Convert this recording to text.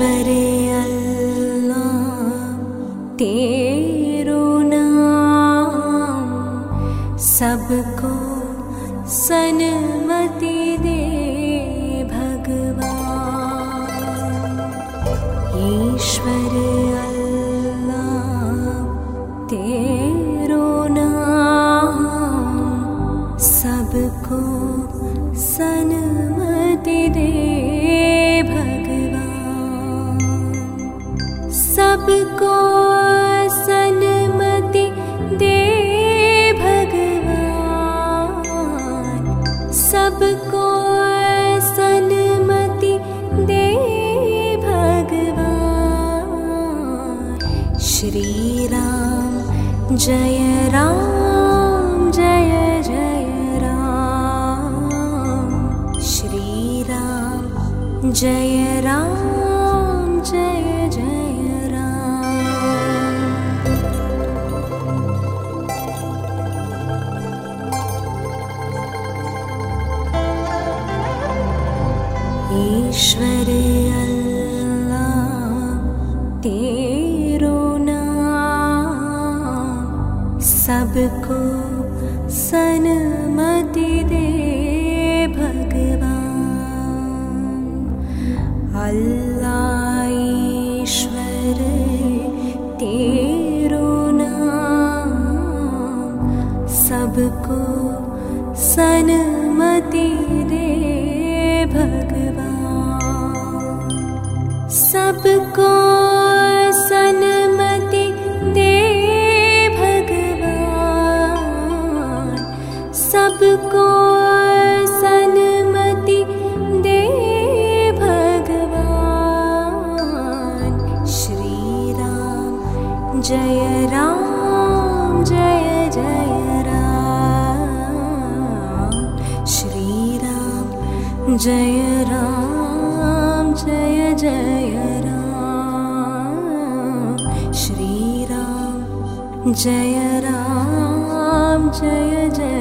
ईश्वरे अल्लाह तेरो नाम सबको सन्मति दे भगवान। ईश्वर अल्लाह तेरो सबको सन्मति दे भगवान। श्री राम जय राम जय जय राम। श्री राम जय राम जय जय ईश्वर अल्लाह तेरो नाम सबको सन्मति दे भगवान। अल्लाह ईश्वर तेरो नाम सबको सन्मति सबको सन्मति दे भगवान। श्री राम जय राम, जय जय राम। श्री राम जय राम, जय जय राम। श्री राम जय राम, जय जय